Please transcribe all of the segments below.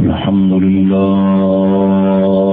الحمد لله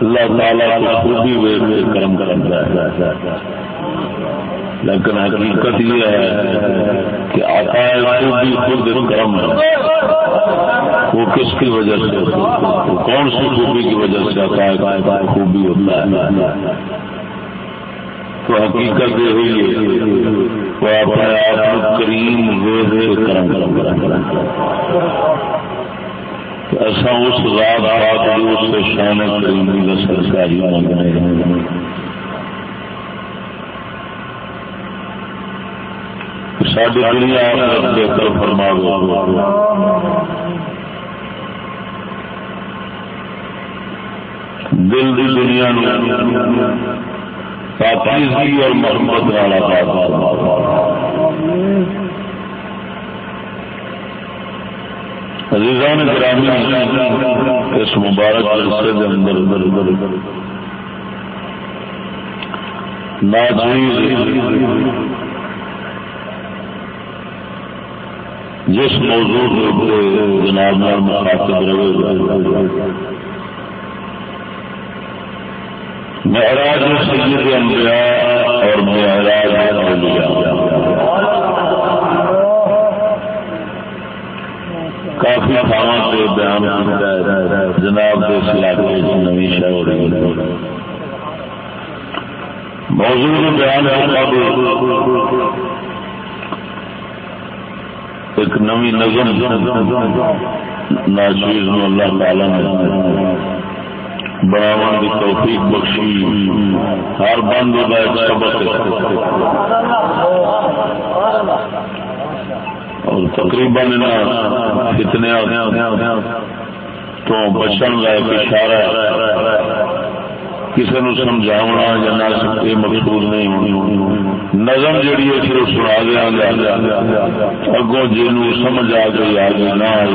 اللہ تعالی خوبی وے کرم کرتا ہے۔ لیکن حقیقت یہ ہے کہ آتا خوبی خود کرم ہے۔ وہ کس کی وجہ سے؟ کون سی خوبی کی وجہ سے آتا ہے خوبی ہوتا ہے؟ تو حقیقت یہ ہوئی ہے وہ اپنے آپ کریم کرم کرم کرم ایسا اس رات رات اس سے شان کریمی کا سرکاری مانگنے ساری دنیا بہتر فرما دل دی دنیا پاکیزگی اور محمد والا عزیزان گرامی، اس مبارک عرصے کے اندر جس موضوع جناب مخاطب رہے۔ معراج سید انبیاء اور معراج اولیاء۔ کافی تھاواں سے بیان جناب کے علاقے نوی شہر موضوع بیان ایک نوی نظم ناچیز اللہ تعالی نے بناو کی توفیق بخشی۔ ہر بند کا ایک سبق اور تقریباً کتنے تو بچن کا ایک اشارہ کسی نو سمجھاونا یا نہ سکتے مقصود نہیں ہونی۔ نظم جیڑی ہے صرف سنا دیا گیا۔ اگوں جنوں سمجھ آ گئی آ گئی نہ آئی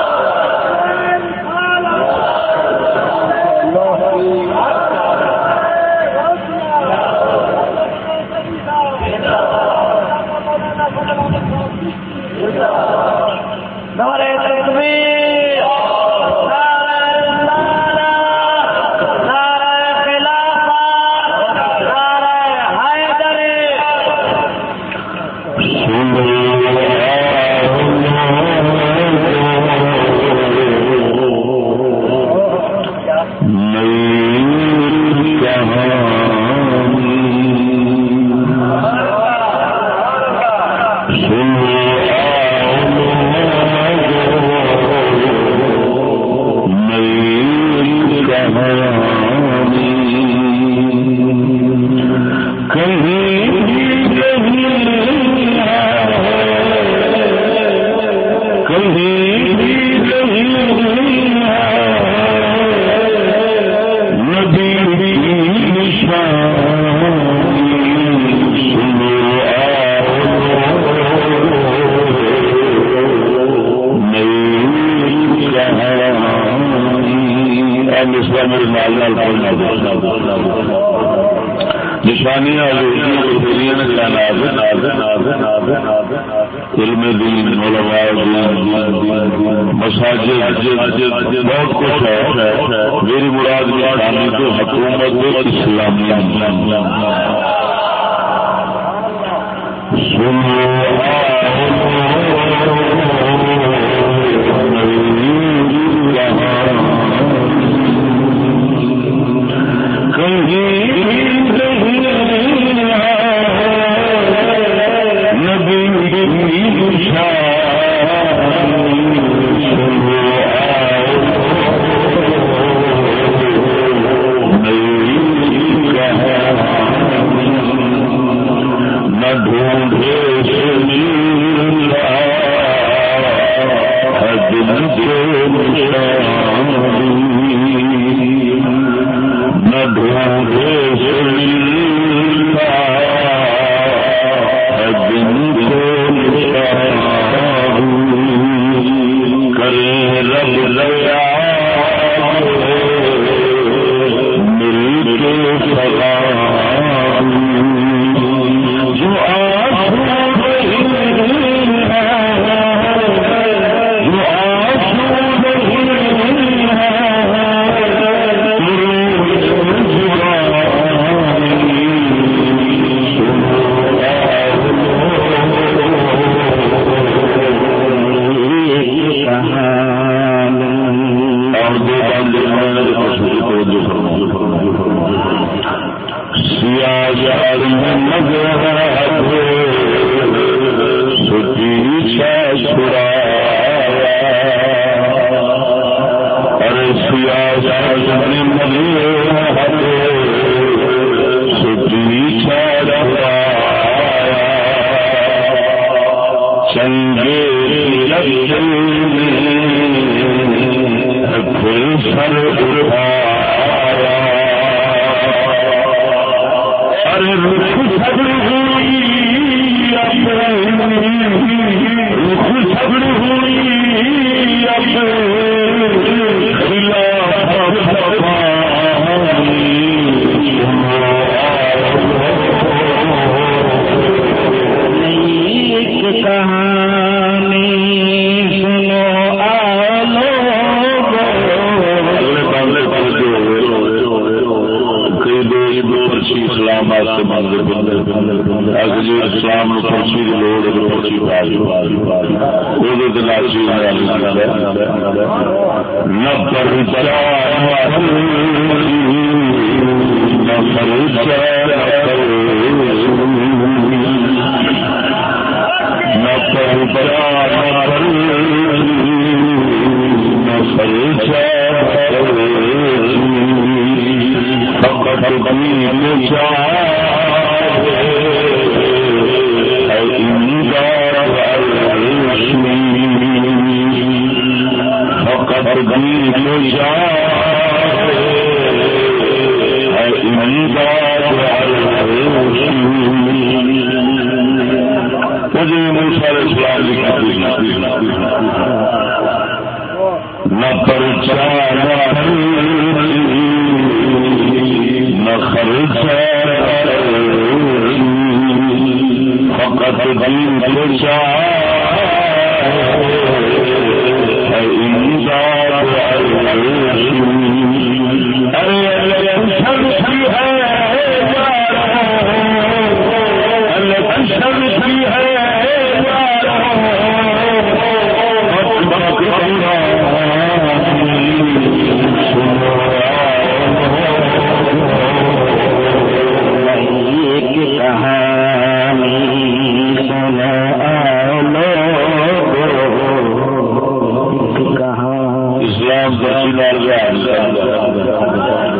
رسول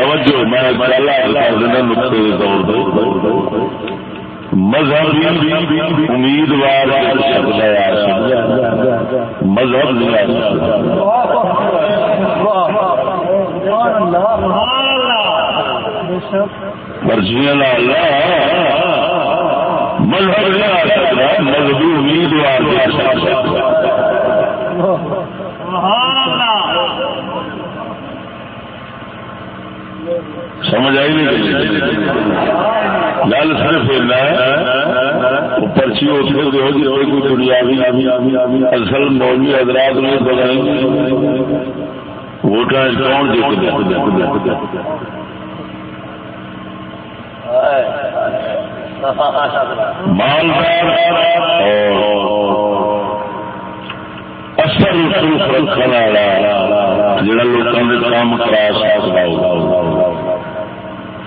توجہ میں نقطے مذہب امیدوار مذہب مرضیاں مذہب نہیں آ سکتا مذہبی امیدوار سمجھ آئی نہیں گل صرف پرچی کوئی دنیا اصل مولوی حضرات نے ووٹ کون جیت مالدار اثر رکھنے والا، جڑا لوگوں کے کام کرا سکتا ہوگا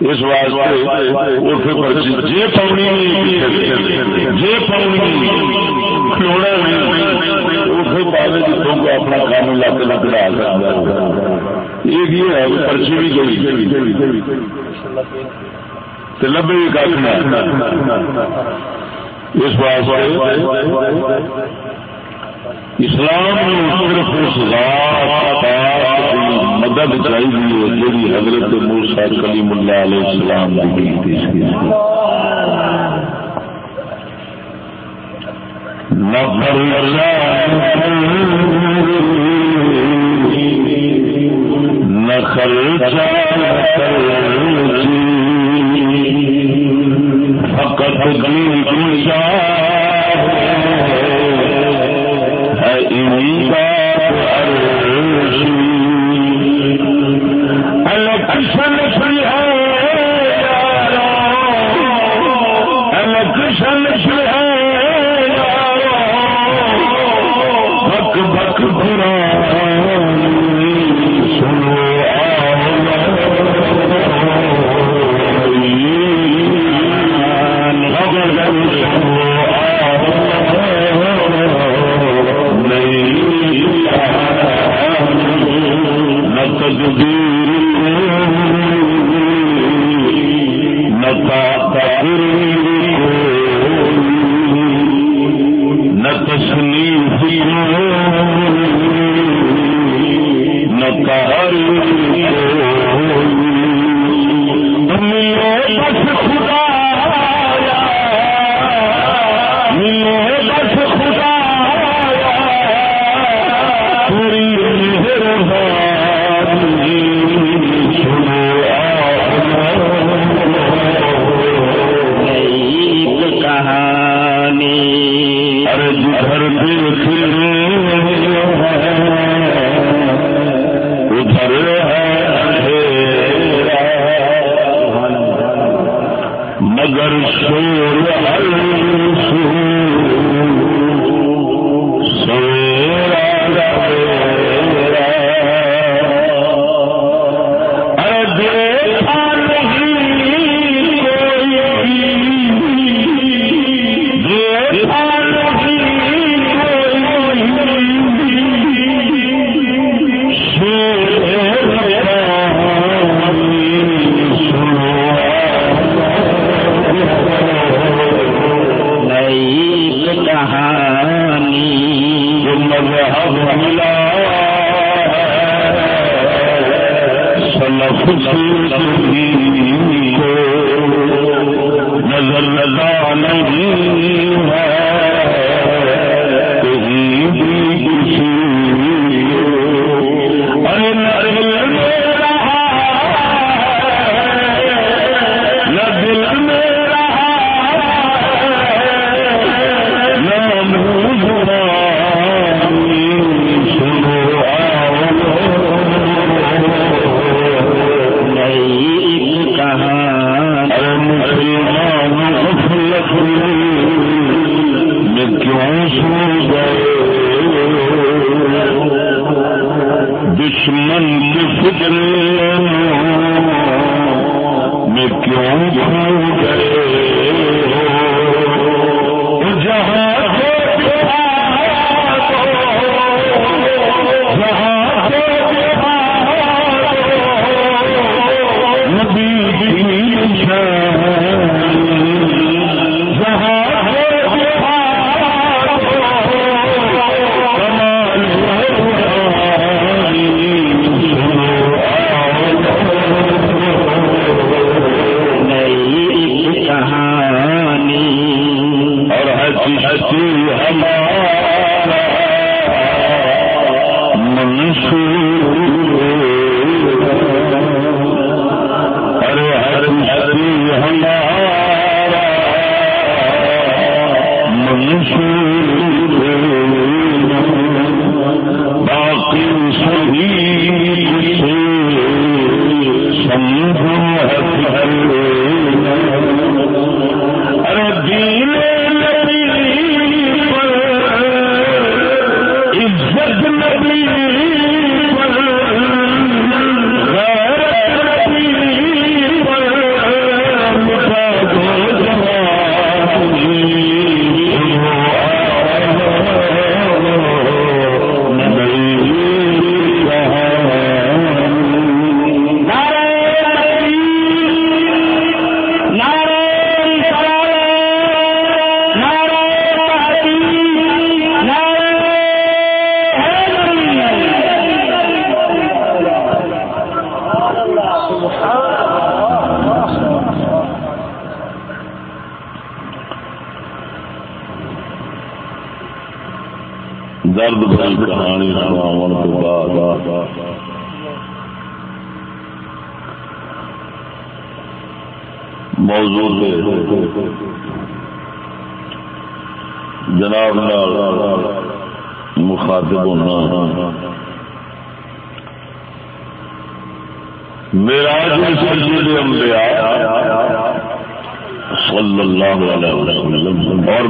اس واسطے اٹھ پرچی جی پاؤنی جی پاؤنی کھلونا اتنے پا جتوں کو اپنا کام لگ لگ ڈال یہ ہے پرچی بھی گئی لبے بھی اس اسلام صرف اس ذات مدد چاہیے جی حضرت موسا کلیم اللہ علیہ السلام نخل فقط گلی ہے انہیں اللہ الیکشن فری ہے۔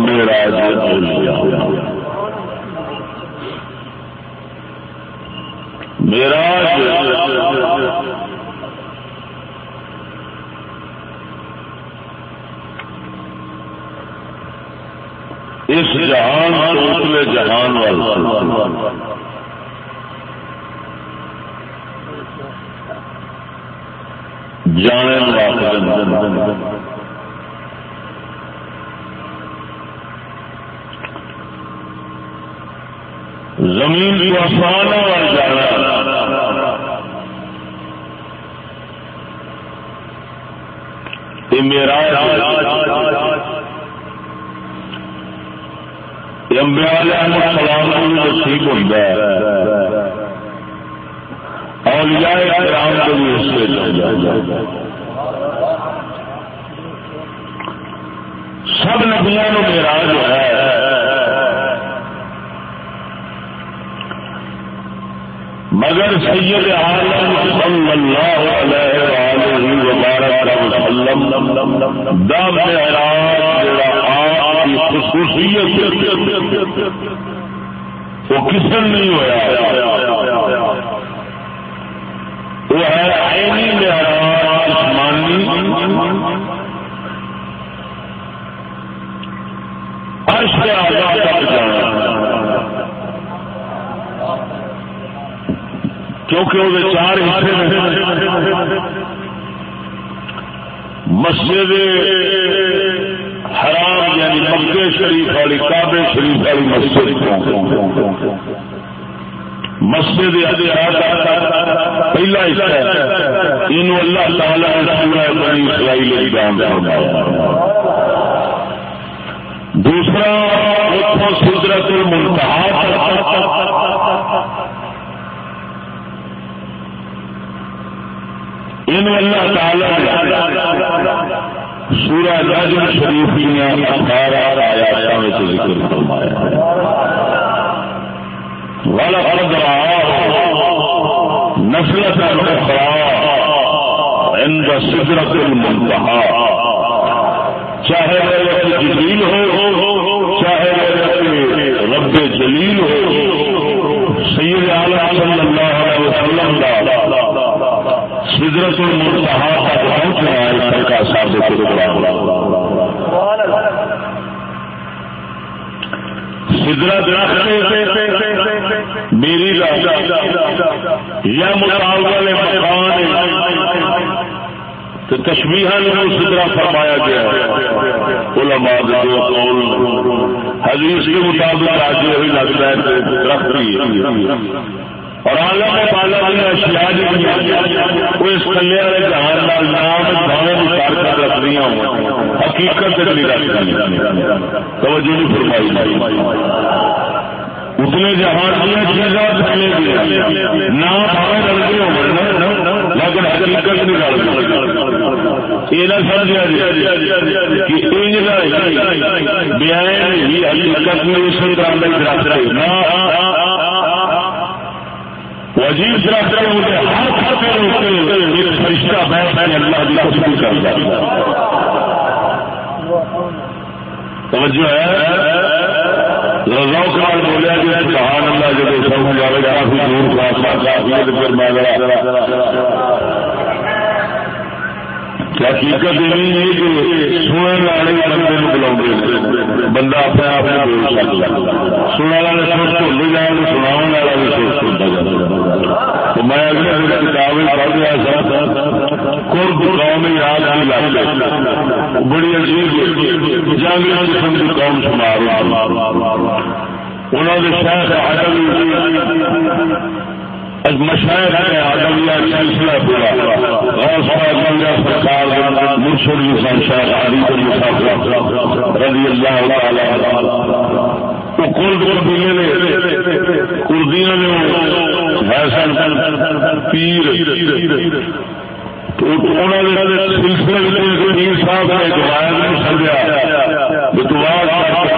میرا اولیاء میرا اس جہان اتلے جہان والا جانے زمین کو آسان اور جانا یہ میرا سلام نصیب ہوتا ہے۔ اولیاء کرام کو بھی اس سے سب نبیا نو میرا جو ہے۔ مگر سید عالم صلی اللہ علیہ وآلہ وبارک وسلم دا معراج جڑا آپ کی خصوصیت وہ کسن نہیں ہوا وہ ہے عینی معراج آسمانی عرش کے آزاد تک جانا۔ کیونکہ وہ چار حصے مسجد حرام یعنی مکے شریف والی کابے شریف والی مسجد۔ مسجد پہلا حصہ ان اللہ تعالی سورہ بنی اسرائیل بیان فرمایا۔ دوسرا اتوں سدرت المنتہا۔ ان اللہ تعالی سورہ نجم شریف کی اٹھارہ آیات میں ذکر فرمایا ولقد نسلت الاخرى عند سدرت المنتہا چاہے جلیل ہو، چاہے رب جلیل ہو، سید عالم صلی اللہ علیہ وسلم کا سدرت المنتہا تک پہنچنا ہے سرکار صاحب سدرت میری یا مقابلے مکان تو تشبیہ سدرا فرمایا گیا ہے۔ علماء دو قول حدیث کے مطابق آج لگتا ہے درخت اور آلہ میں بالا والی اشیاء جی جو وہ اس کلے والے جہان لال نام بھاوے نثار کر رکھ رہی ہوں حقیقت نہیں رکھ رہی توجہ نہیں فرمائی اتنے جہان دیا چیزاں پہلے بھی نام بھاوے لڑکے ہو لیکن حقیقت نہیں رکھ یہ نہ سمجھا کہ بیان ہی حقیقت میں اس میں رکھ رہے نہ۔ عجیب درخت ہوتے ہر خطے ایک فرشتہ بیٹھ ہے اللہ کی خوشبو کرتا توجہ ہے؟ رضا کمال بولیا کہ سبحان اللہ، جب سب جائے گا دور پھر میں حقیقت یہ ہے کہ سننے والے بندے بلا بندہ اپنے آپ میں بول سکتا سننے والے سوچ کو لے جائے سنا والا بھی سوچ سنتا جاتا تو میں اگلے کتابیں پڑھ رہا تھا۔ قرب قوم یاد نہیں لاتے بڑی عجیب جنگ قسم کی قوم شمار انہوں نے شاید آیا مشاعر سلسلہ پورا۔ غوث پاک سرکار مرشد حسین شاہ علی بن رضی اللہ تعالی کرد قبیلے نے کردیاں نے حسن پیر سلسلے صاحب نے سمجھا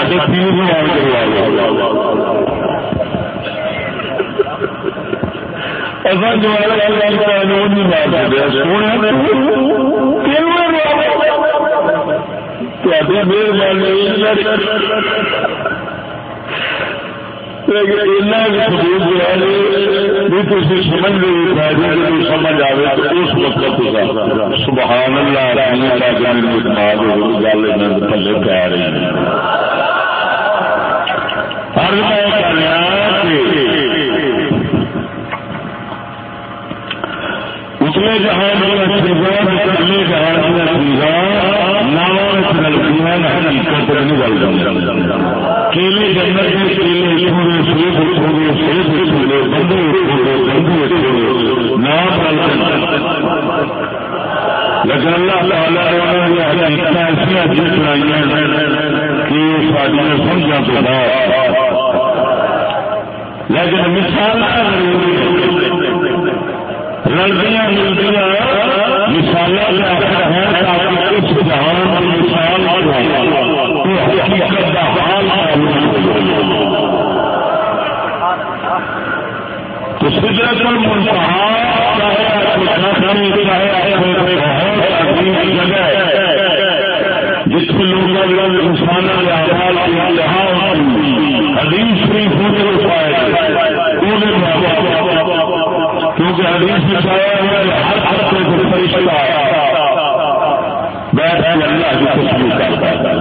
کون جا سارے پیر مان کے مہربانی سمجھ آئے تو اس وقت اللہ میں اتنے اتنے حقیقت نہیں کیلے جنگل میں کیلے لکھو سیب لکھو گے سیب لکھو بندو لکھو گے نام لیکن اللہ تعالیٰ نے حقیقت ایسا جی کہ ساری سمجھا تو بعد لیکن مثال رلدیاں ملدیاں مثال ہے تاکہ اس جہان کی مثال حقیقت کا حال تو سدرت المنتہا جگہ جتھے لوگوں کا انسانوں کے آواز کی انتہا ہوتی حدیث شریف ہونے کو پایا پورے کیونکہ حدیث میں پایا ہوا ہے ہر ہر کوئی کو فرشتہ بیٹھ کے اللہ کی خوشبو کرتا ہے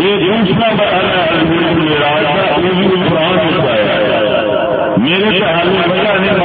یہ دوسرا بہانا ہے میرا یہ بھی قرآن میں پایا ہے میرے پہلے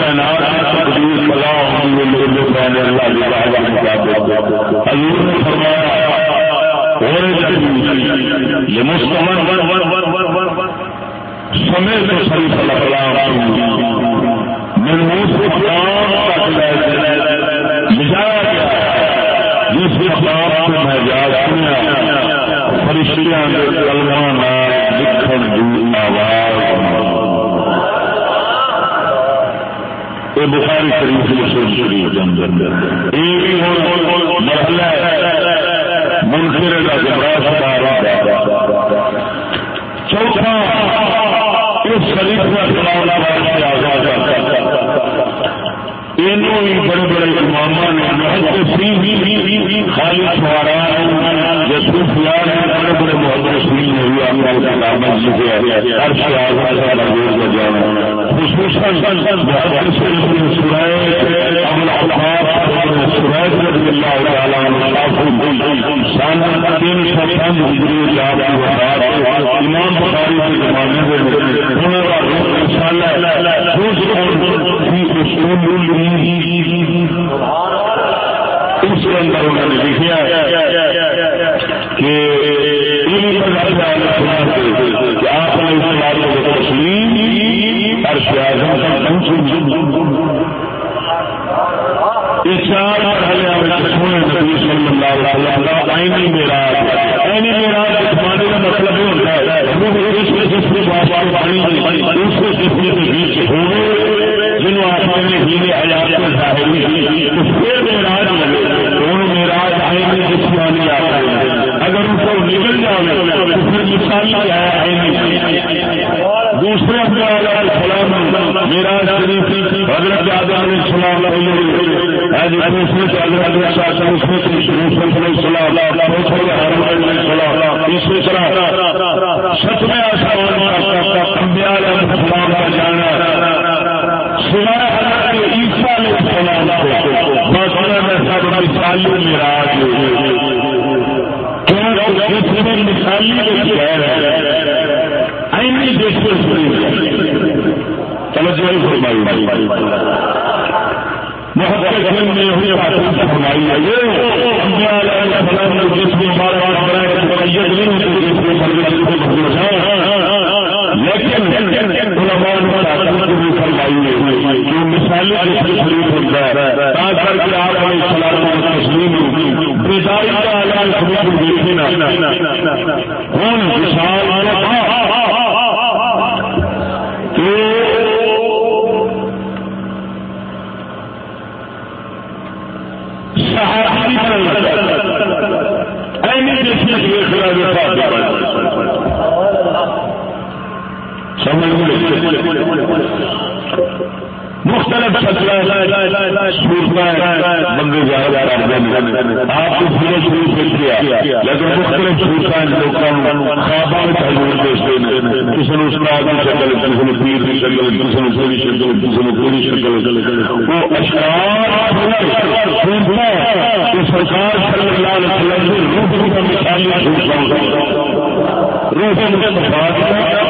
کے انار تقدیر پہلے اللہ حضور نے فرمایا یہ مستمر سمے سے شریف اللہ تک بجایا گیا جس کتاب کو میں یاد سنیا فرشتیاں یہ بخاری شریف مسلم شریف کے اندر۔ مسئلہ منفر کا گمراہ چوتھا، اس شریف کا چلانا سے آزاد بڑے بڑے امام نے خالی سوارا جسو فیار بڑے بڑے محبت سنی ہوئی ہر سے آزاد جانا امام بخاری کے زمانے میں اس کے اندر انہوں نے لکھا کہ آپ نے اس بات کو تسلیم اور شیازم تک پہنچی چار مرحلے میں کا مطلب یہ ہوتا ہے اس کے جس کے پاس پانی اس میں جس کے بیچ ہوئے جنہوں آپ نے ہی نے حیات ظاہری تو پھر میراج لگے میراج آئے گی جسمانی آ اگر ان کو نکل جائے تو پھر مثالی آئے دوسرے اپنے سلام میرا شریف حضرت آدم علیہ السلام دوسرے تیسری طرح سچ میں سلام کا جانا سوائے حضرت عیسیٰ علیہ السلام کو باقی سب مثالی میرا مثالی توجہ فرمائی محبت میں ہوئی بات فرمائی ہے جس میں بار بار لیکن جو مثالی شریف ہوتا ہے کر کے آپ تسلیم بیداری کا اعلان شروع دیکھے ہوں وشال بندے زیادہ آپ کو پورے شروع سے کیا لیکن مختلف لوگوں خوابوں میں ہیں کسی نے اس میں آگے شکل کسی نے پیر کی شکل کسی نے پوری شکل کسی نے پوری شکل وہ اشعار سرکار صلی اللہ علیہ وسلم نے روح کا مثالی روح کا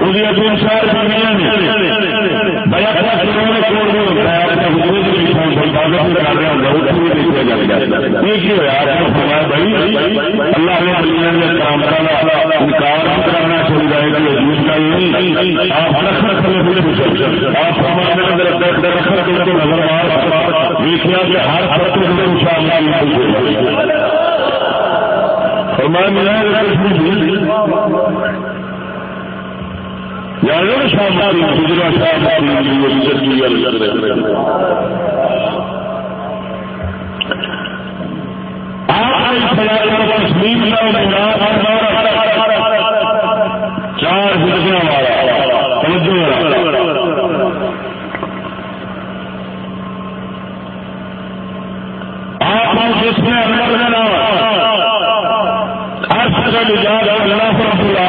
ہی ہوا بھائی اللہ نے کام انکار کرنا چھوڑ جائے گا جھوٹ کا نہیں آپ آپ ہمارے اندر درخت کو نظر مار دیکھا کہ ہر فرق کے اندر ان شاء اللہ فرمان ملا یاد شام گجرات چار ہندیاں والا آپ جس میں اندر میں نام ہر سکا نجات اللہ پر پورا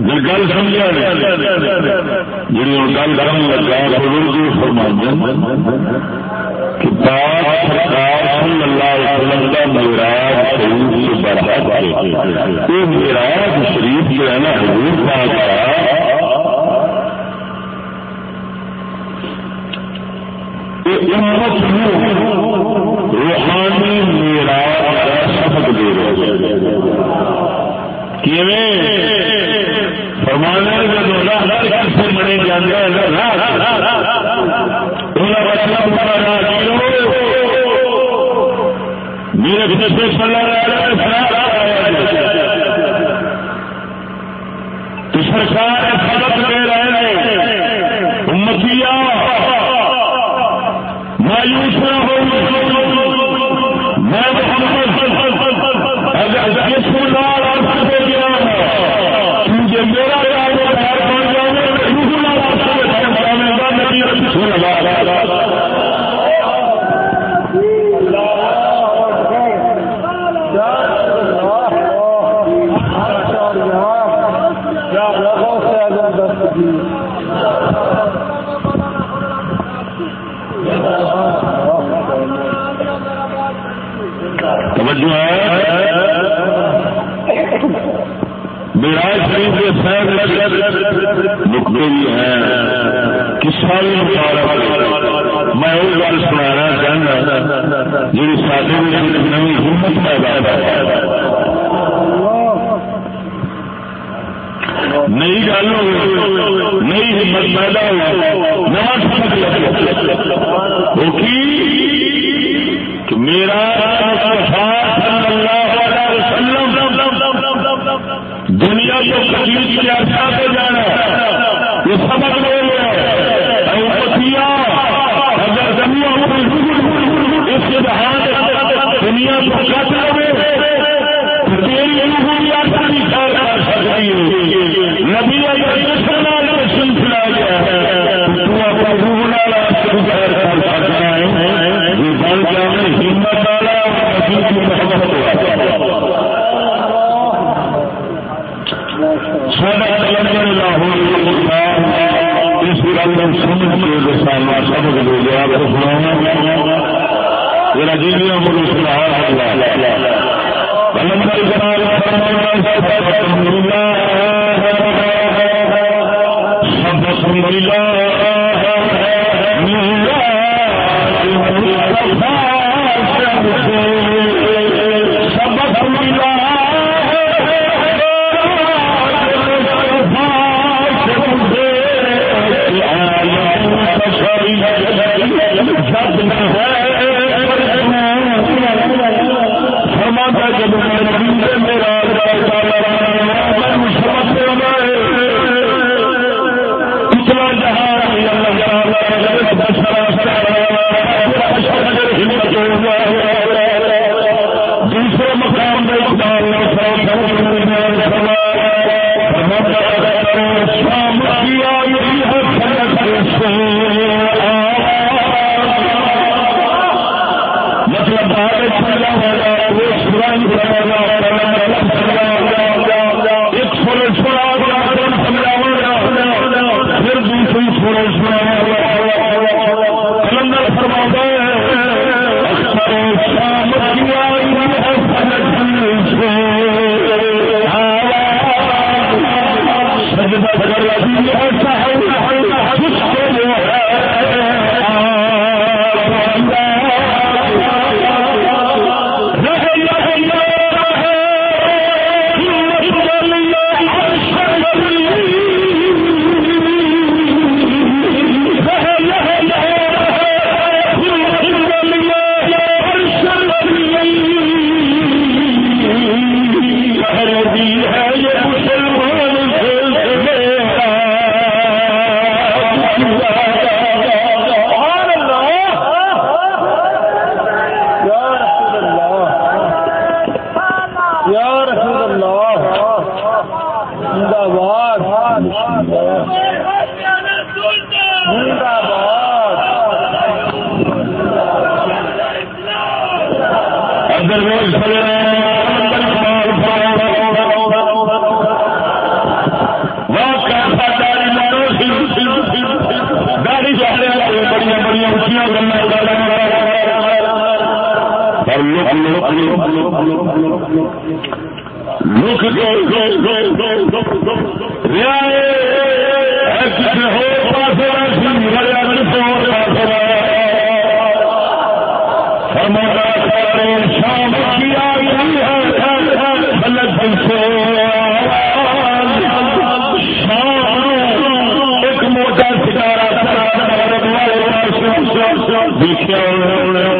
گل سمجھا جی ہوں گل کر لگا بزرگ فرما کتاب سرکار صلی اللہ علیہ وسلم کا شریف سے یہ شریف جو ہے نا، حضور پاک کا Be shown.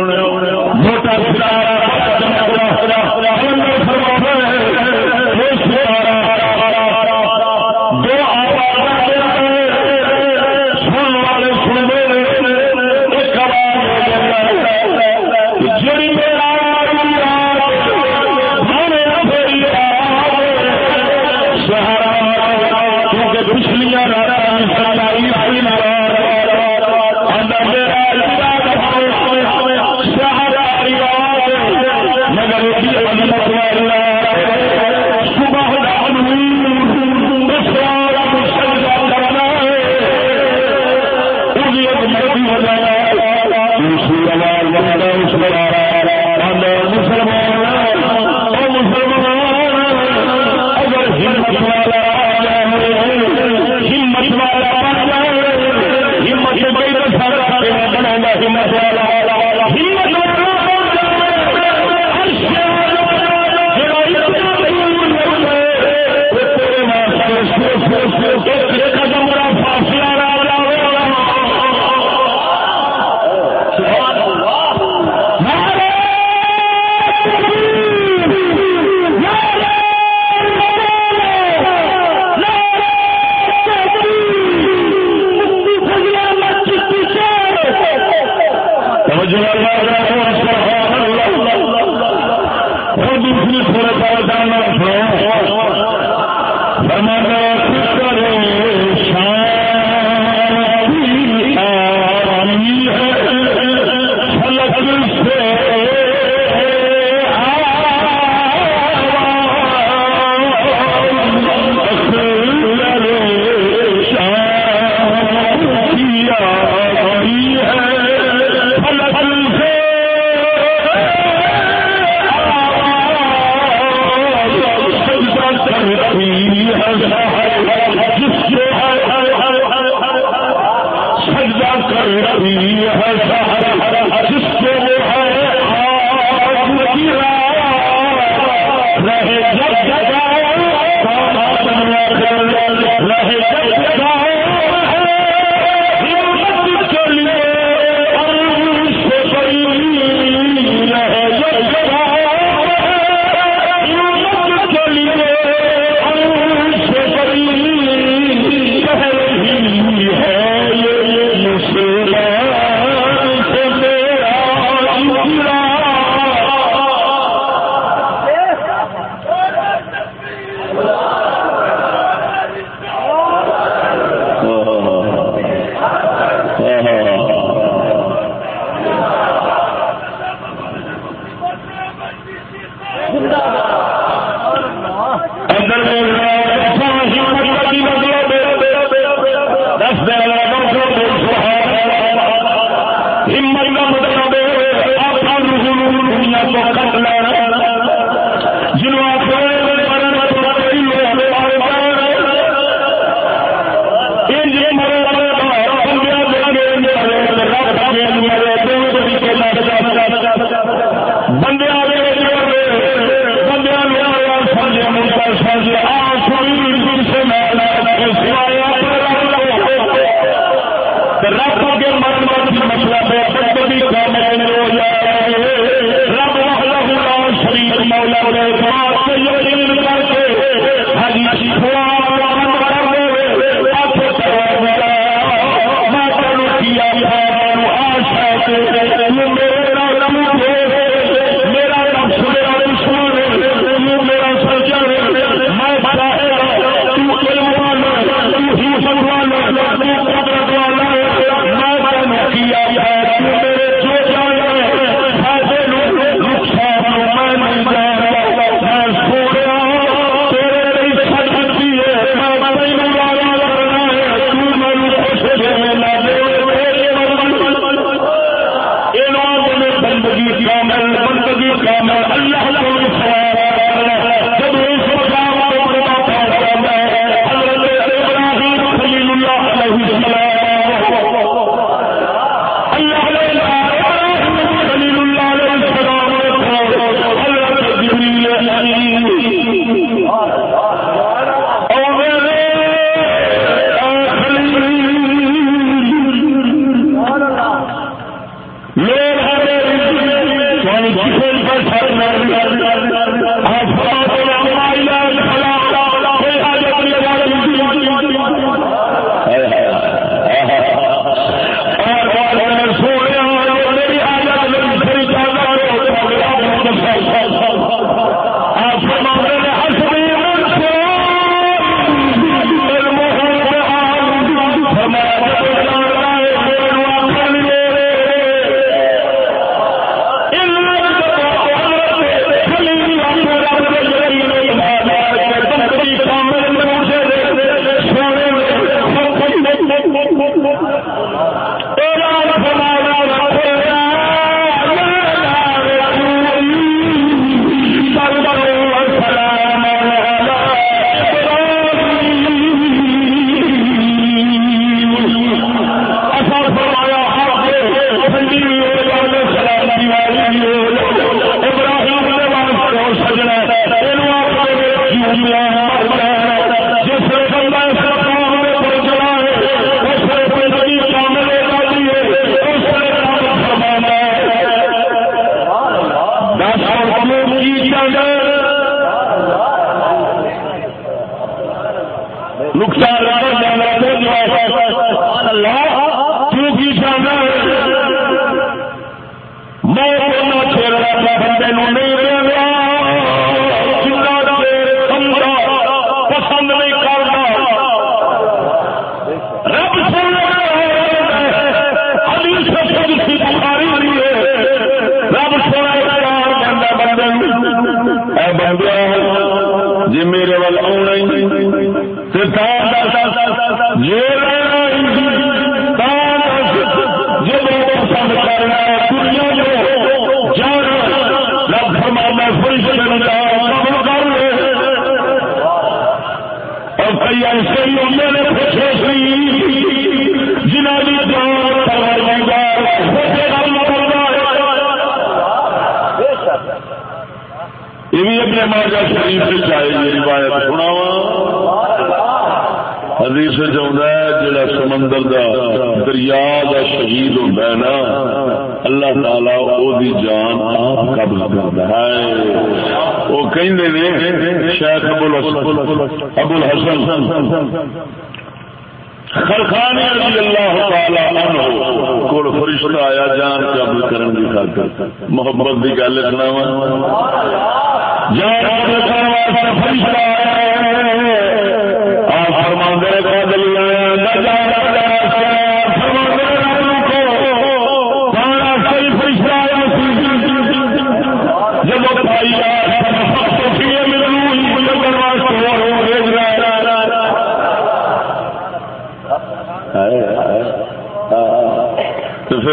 محبت کی گل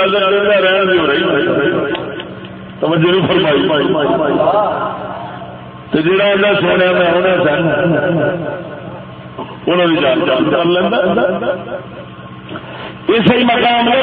اجازت دینا رہن دیو رہی توجہ نہیں فرمائی۔ تو جڑا اللہ سونے میں ہونا سن انہوں نے جان جان کر لینا۔ اسی مقام نے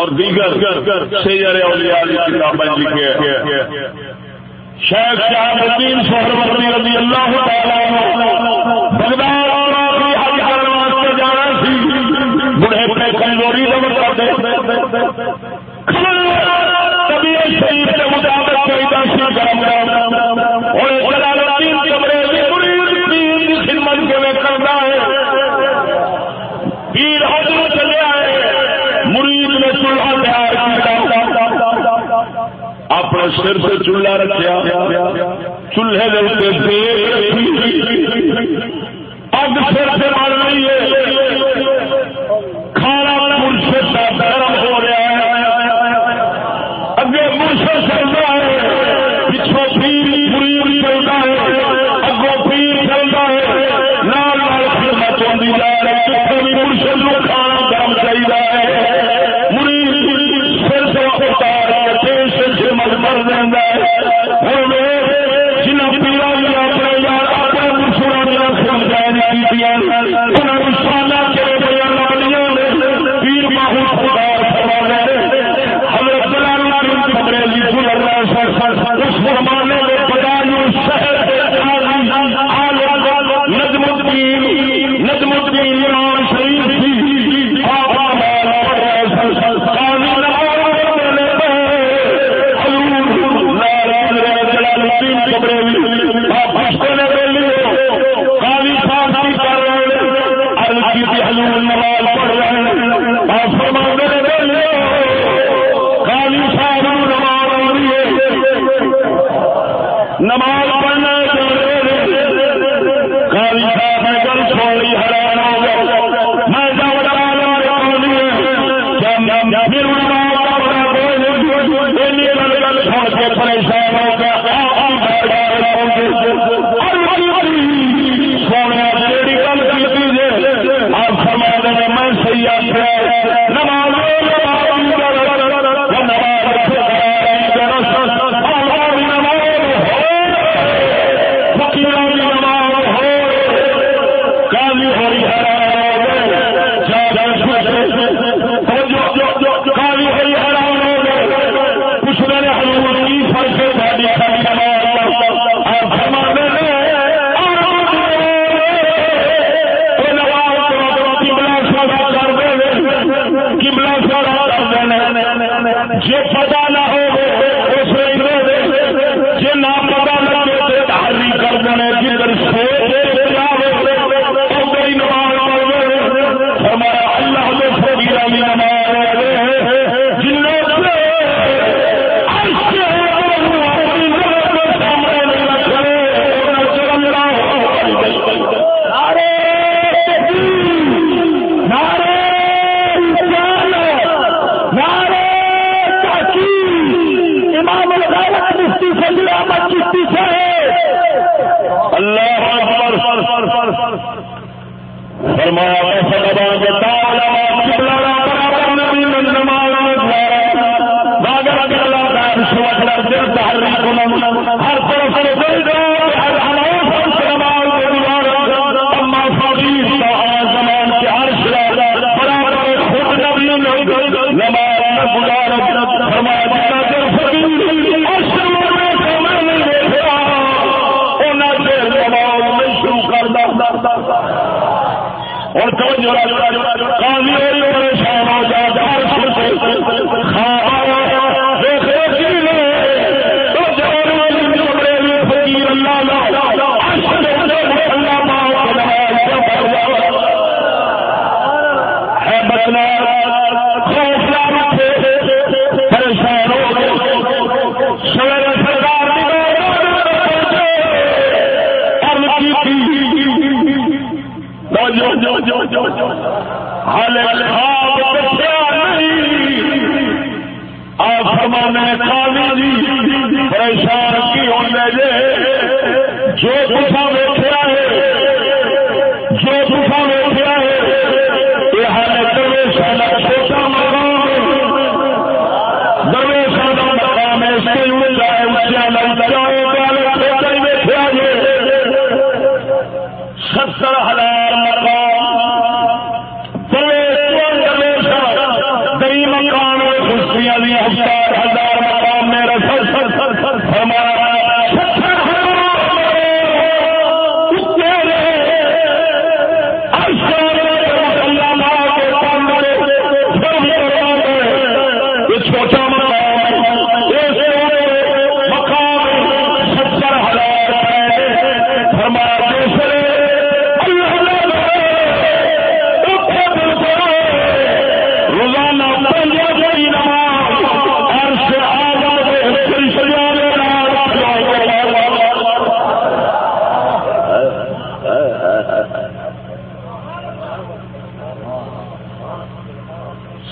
اور دیگر سیجر اولیاء کی کتابیں لکھے شیخ شاہد الدین سہروردی رضی اللہ تعالی عنہ بغداد اور کی کرنے واسطے جانا سی بڑھے کمزوری شریف کے اور کمرے میں خدمت ہے۔ پیر اپنے سر سے چولہا رکھا چولہے رکھی اگ سر سے مار رہی ہے۔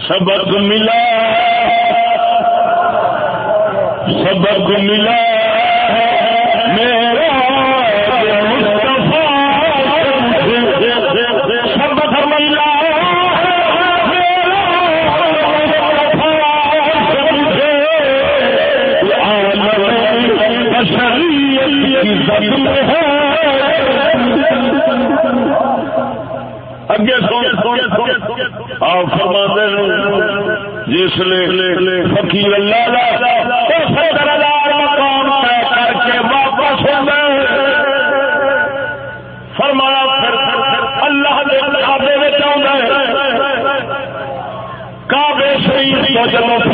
سبق ملا سبق ملا۔ اگے فرما جس لے فقیر اللہ مقام طے کر کے واپس ہو فرمایا اللہ دے شریف تو جب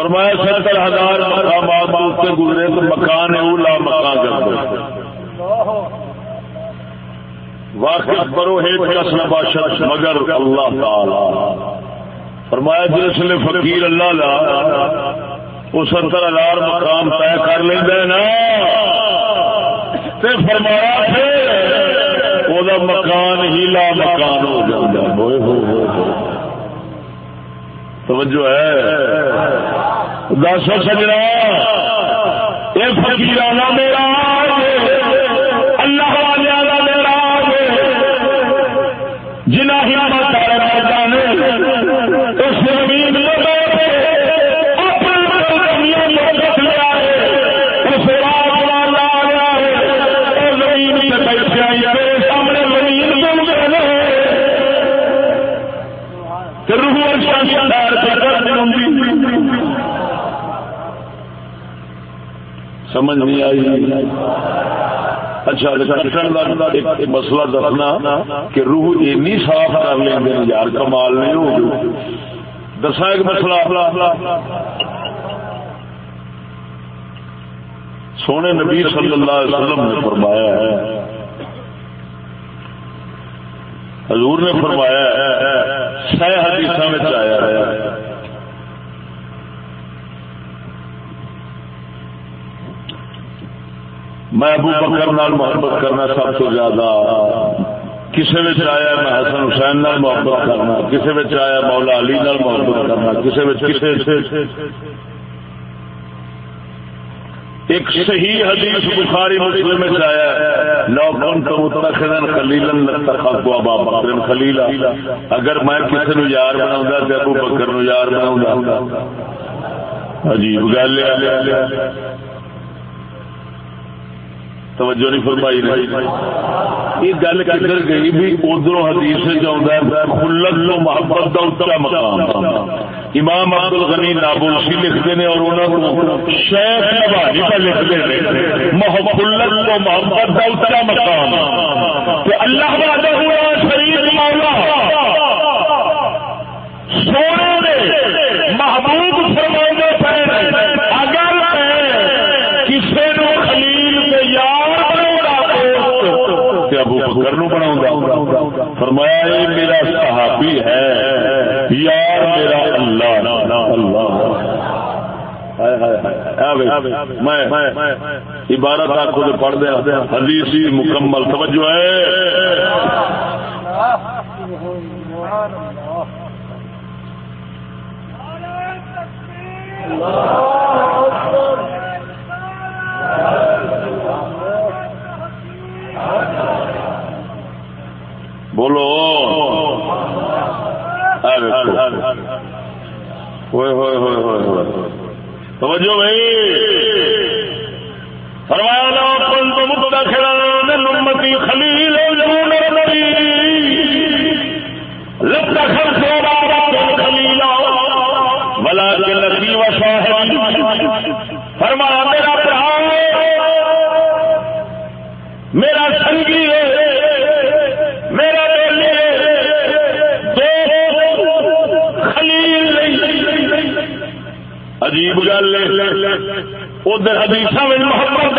فرمایا ستر ہزار مقامات سے گزرے تو مکان ہے اولا مکان کر واقف کرو ہے فیصلہ باشد مگر اللہ تعالی۔ فرمایا جس نے فقیر اللہ لا، وہ ستر ہزار مقام طے کر لینا نا۔ تے فرمایا پھر وہ مکان ہی لا مکان ہو جائے گا۔ توجہ ہے۔ دس سجنا۔ یہ فکیرانہ میرا۔ سمجھ نہیں آئی۔ اچھا, اچھا،, اچھا،, اچھا، مسئلہ دسنا کہ روح اینی صاف کر لیں گے۔ یار، کمال نہیں ہو دسا ایک مسئلہ۔ سونے نبی صلی اللہ علیہ وسلم نے فرمایا ہے۔ حضور نے فرمایا ہے، سہ حدیث آیا ہے۔ میں ابو بکر نال محبت کرنا سب تو زیادہ کسی آیا میں حسن حسین نال محبت کرنا کسی وچ آیا مولا علی نال محبت کرنا کسی وچ کسے سے ایک صحیح حدیث بخاری مسلم میں آیا لو کن تو متخذن خلیلا لتخذت ابا بکر خلیلا۔ اگر میں کسی نو یار بناوندا تے ابو بکر نو یار بناوندا عجیب گل ہے۔ توجہ نہیں فرمائی رہی یہ گل کدھر گئی بھی ادھر حدیث خلت لو محبت کا اچا مقام امام عبد الغنی نابلسی لکھتے ہیں اور انہوں کو شیخ نبانی کا لکھتے ہیں خلت لو محبت کا اچا مقام تو اللہ وعدہ ہوا شریف مولا۔ سونے فرمایا، یہ میرا صحابی ہے۔ یار میرا اللہ اللہ میں عبارت آپ کو پڑھ دیا۔ حدیث مکمل۔ توجہ ہے۔ بولو۔ توجہ بھائی۔ فرمایا لو کن تو متخلا نمتی خلیل لتا خرچ خلیلا کے و فرمایا میرا میرا سنگی عجیب گل ادھر حدیث میں محبت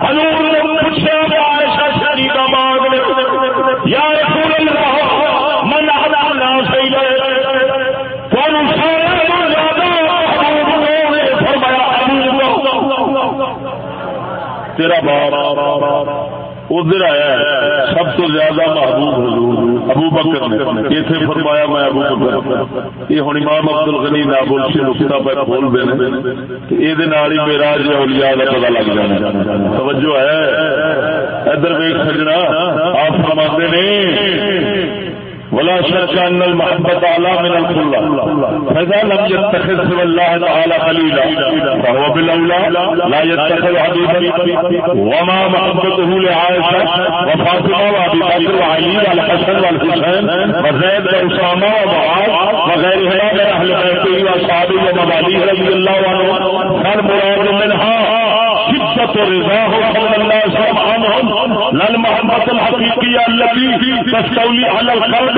حضور نے پوچھا عائشہ شریفہ یا رسول اللہ، من زیادہ حضور نے فرمایا ابو تیرا باپ۔ ادھر آیا سب تو زیادہ محبوب حضور ابو بکر نے۔ اتنے فرمایا میں ابو بکر۔ یہ ہوں امام عبد الغنی نابل سے نقطہ پہ کھول دے یہ میرا جو اولیاء کا پتا لگ جانا۔ توجہ ہے۔ ادھر ویک سجنا، آپ فرماتے نے ولا شك أن المحبة أعلى من الخلة. فإذا لم يتخذ سوى الله تعالى خليلا فهو بالأولى لا يتخذ حبيبا. وما محبته لعائشة وفاطمة وأبي بكر وعلي والحسن والحسين وزيد وأسامة ومعاذ وغيرها من أهل بيته وأصحابه ومواليه رضي الله عنهم فالمراد منها. عزت و رضا ہو صلی اللہ علیہ وسلم عنهم لا المحبة الحقيقية التي تستولي على القلب،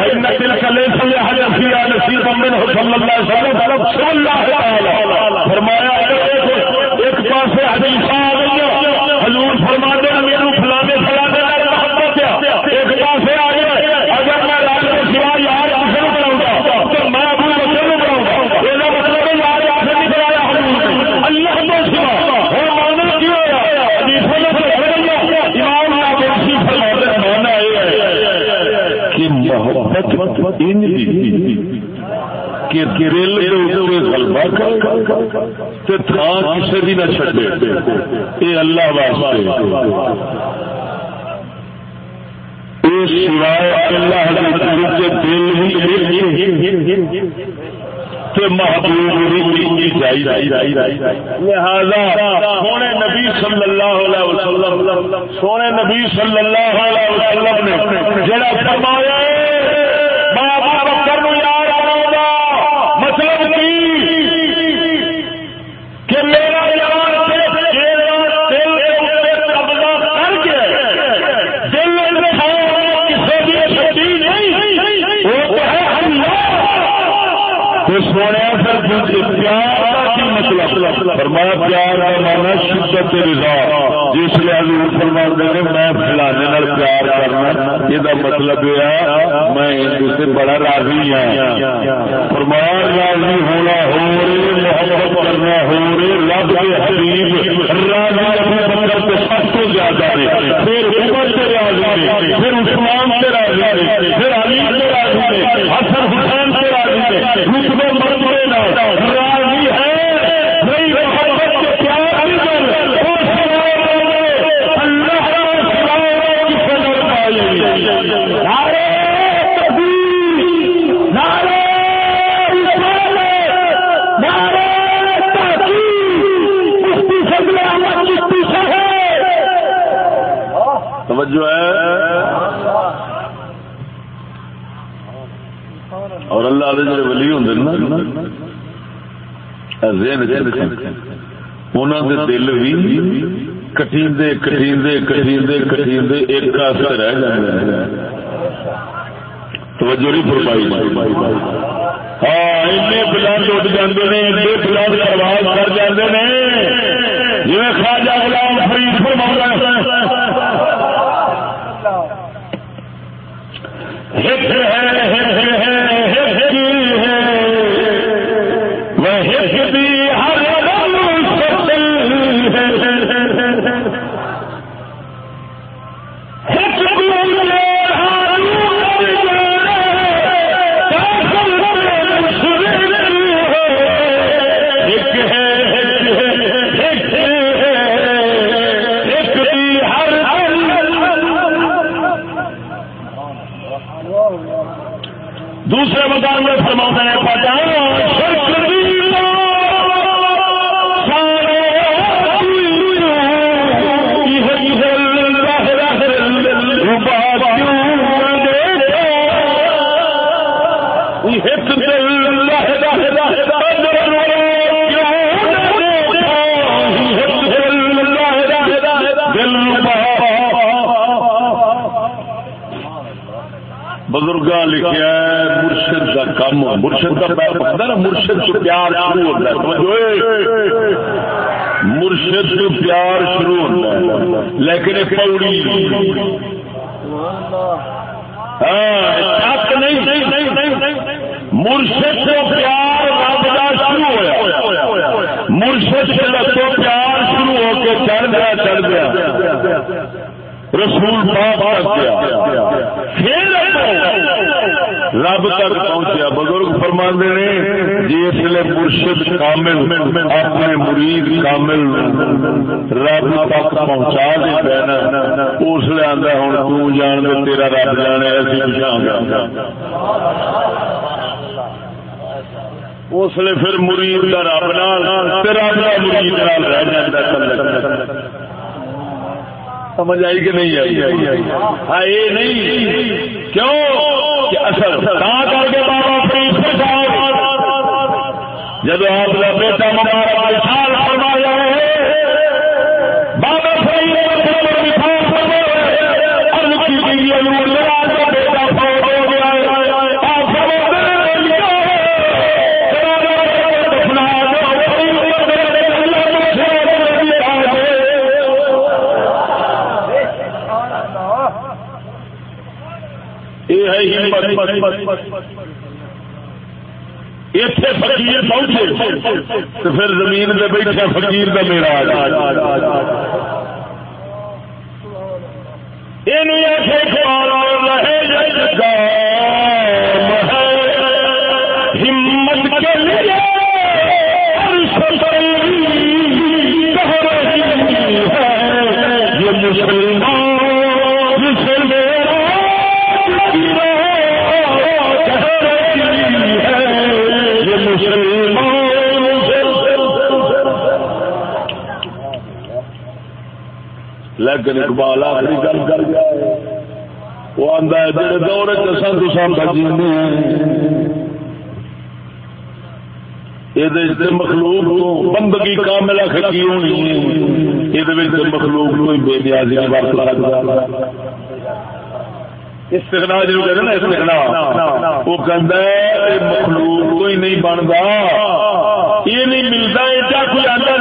فإن تلك ليس لأحد فيها نصيب منه صلی اللہ علیہ وسلم۔ صلى الله تعالى فرمایا ایک پاس حدیث آ گئی حضور فرما دے محبت ان کہ غلبہ تے نہ چھڈے۔ اے اللہ واسطے۔ سوائے اللہ کے دل ہی سونے نبی صلی اللہ علیہ وسلم، سونے نبی صلی اللہ علیہ وسلم نے جڑا فرمایا مطلب؟ فرمایا، پیار کا مانا شدت رضا۔ جی جس لیے حضور فرماتے ہیں، میں فلانے پیار کرنا، یہ مطلب ہے، میں سے بڑا راضی ہوں فرمایا، راضی ہونا ہو رہے محبت کرنا ہو رہے رب کے حبیب، راضی اپنے بندر کو سب سے زیادہ ہے پھر عمر سے راضی پھر عثمان سے راضی پھر علی سے راضی ہے حسن حسین سے رتبے مرتبے راضی ہے۔ نہیں محبت کے پیار کی کر اللہ کی صدر پائی نعرے تکبیر۔ نعرے رسالت۔ نعرے توجہ ہے۔ اور اللہ علیہ جڑے ولی ہوں نا ذہن انہوں دے دل بھی کٹیندے کٹیندے کٹیندے کٹیندے ایک کاسے رہ جاندے ہیں۔ توجہ نہیں فرمائی۔ ہاں اینے بلند اٹھ جاندے نے اینے بلند پرواز کر جاندے نے جی خواجہ غلام فرید فرما ہٹ ہے ہٹ ہے۔ مرشد کا مرشد نا، مرشد سے پیار شروع ہوتا ہے۔ سمجھو مرشد سے پیار شروع ہوتا ہے۔ لیکن پوڑی۔ ہاں نہیں۔ مرشد سے پیار رب کا شروع ہوا مرشد سے لگو پیار شروع ہو کے چڑھ گیا چڑھ گیا۔ رسول پاک گیا پھر رب تک پہنچیا۔ بزرگ فرماندے نے جی جس لیے مرشد کامل، اپنے مرید کامل رب تک پہنچا دیتا ہے نا۔ اس لیے آتا ہوں تان دے، تیرا رب جانے ایسی پچھا گیا اس لیے پھر مرید کا رب نال رب کا مرید نال رہ جاتا سمجھ آئی کہ نہیں آئی؟ ہاں یہ نہیں۔ کیوں؟ کہ اصل کر کے بابا فرید جب آپ کا بیٹا مبارک اتنے فقیر پہنچے تو پھر زمین دے بیٹھا فقیر کا میرا ہمت لیکن اقبال آخری گل کر گیا وہ آتا ہے، جڑے دور چسان تسان بجی یہ مخلوق تو بندگی کامل کی ہونی یہ مخلوق کو بے نیازی وقت لگتا استغنا جو کہتے نا استغنا وہ کہتا ہے مخلوق کوئی نہیں بنتا یہ نہیں ملتا ایسا کوئی آتا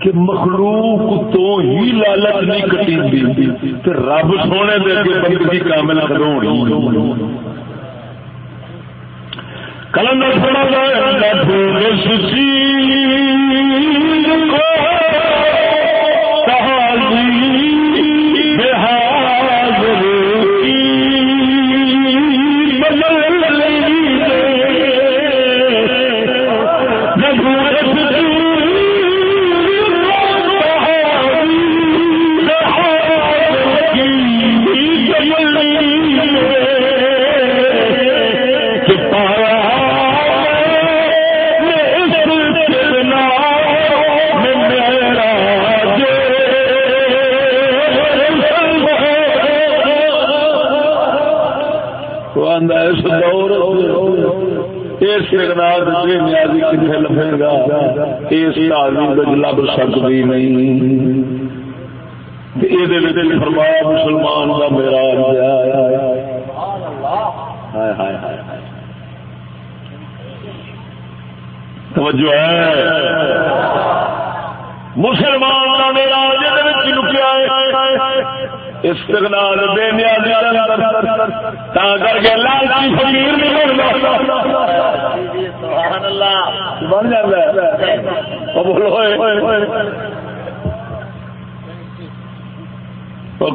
کہ مخلوق تو ہی لالچ نہیں کٹی تو رب سونے دے کے بندگی کامل کرو کلندر سونا نیازی کتنے لفے گا؟ اس آدمی لب سکتی نہیں۔ فرمایا مسلمان کا میرا توجہ ہے۔ مسلمان کا میرا لکیا استقلال بے نیازی کر کے لالچی فقیر نہیں بن جاتا بولو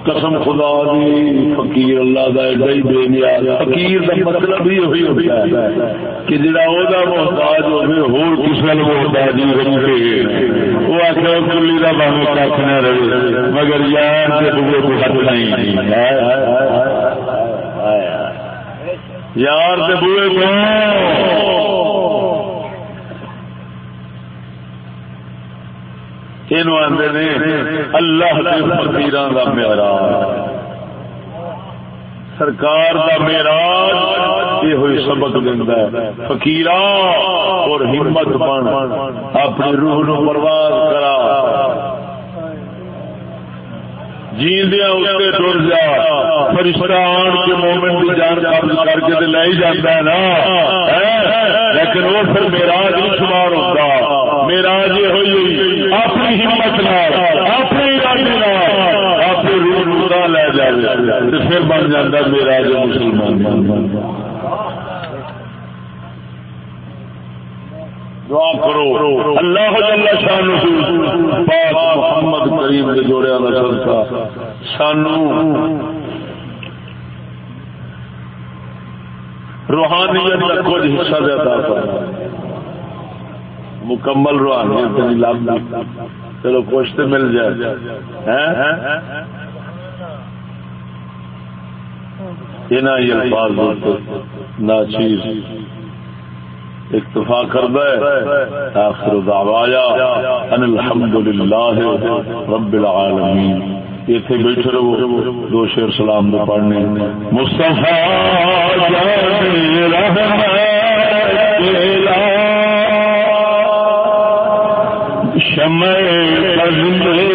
قسم خدا دی فقیر اللہ دا ایڈا ہی بے نیاز فقیر دا مطلب ہی ہوئی ہوتا ہے۔ کہ جڑا او دا محتاج ہوے ہور کسے نوں محتاج نہیں رہے وہ آکھے کلی دا باہر کھ نہ رہے۔ مگر یار تے بوے کو حد نہیں۔ یار تے بوے کو اللہ فکیر کا معراج۔ سرکار کا معراج یہ ہوئی سبق دینا ہے۔ فقیر اور ہمت بن اپنی روح نو برباد کرا۔ جیندیا اتنے ٹر جا۔ فرشتہ آن کے مومنٹ کی جان قبض کر کے لے جاتا ہے نا۔ ہاں، لیکن وہ پھر میراج نہیں شمار ہوتا میراج یہ ہوئی، اپنی ہمت اپنی ارادے اپنی روح نورا لے جائے پھر بن جاتا میراج مسلمان دعا کرو، اللہ جل شان پاک محمد کریم کے جوڑے والا صدقہ۔ سانو روحانیت کا کچھ حصہ دے عطا فرما مکمل روحانیت نہیں لب چلو کچھ تو مل جائے۔ یہ الفاظ نہ چیز۔ اکتفا کر آخر دعوایا ان الحمد للہ رب العالمین۔ اتنے بیٹھے رہو، دو شیر سلام دو پڑھنے۔ مصطفیٰ کمر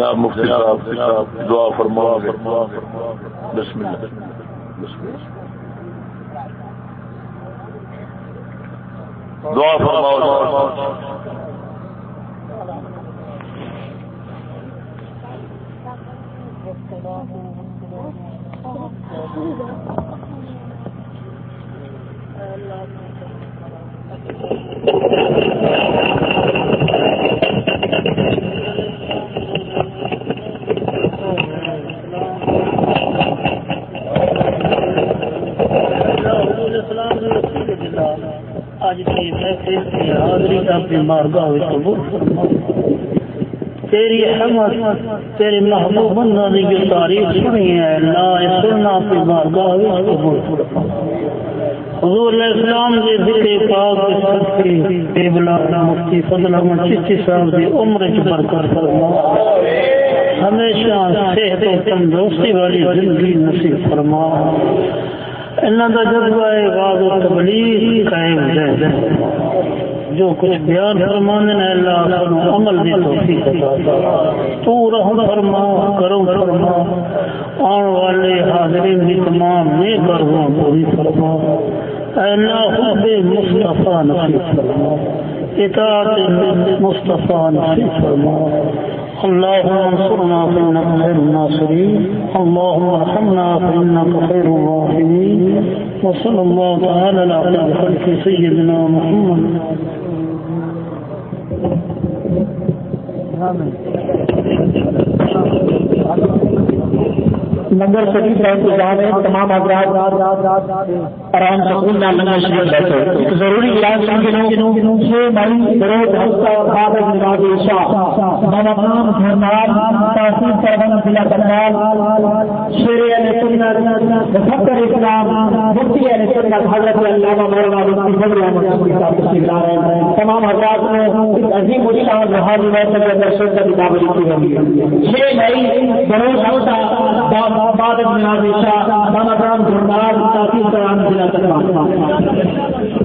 جناب مفتی صاحب دعا فرما بسم اللہ دعا فرماؤ اللہ شمع تیری حمد تیری محبوب بندہ نے جو تاریخ سنی ہے، لا سننا اپنی بارگاہ قبول حضور علیہ السلام دے ذکر پاک کے صدقے بے بلا مفتی فضل احمد چشتی صاحب دی عمر کی برکت فرما۔ ہمیشہ صحت و تندرستی والی زندگی نصیب فرما۔ انہاں دا جذبہ غاز و تبلیغ قائم رہے جو کچھ بیان فرمانے نے اللہ سنو عمل دی توفیق عطا تو رحم فرما، کرم فرما۔ آن والے حاضرین بھی تمام نیک ارزاں پوری فرما۔ اے اللہ حب مصطفیٰ نصیب فرما۔ اطاعت مصطفیٰ نصیب فرما۔ اللهم انصرنا فإنك خير الناصرين اللهم ارحمنا فإنك خير الراحمين وصلى الله تعالى على خلق سيدنا محمد۔ ہاں لنگر شریف کا انتظام ہے تمام حضرات۔ آرام سکون میں لنگر شریف بیٹھے ضروری علاج سمجھنوں چھ مئی بروز ہفتہ اور بعد نماز عشاء نوام دھرنال تحصیل سربن ضلع کرنال شیر علیہ سنت مفکر اسلام مفتی علیہ سنت حضرت علامہ مولانا مفتی فضل احمد صاحب صاحب تشریف لا رہے ہیں تمام حضرات نے اس عظیم مشتاق جہاز میں سب درشن کا کتاب لکھی ہوگی چھ مئی بروز ہفتہ بعد من عائشہ رمضان دوران تاکہ قرآن اللہ تعالیٰ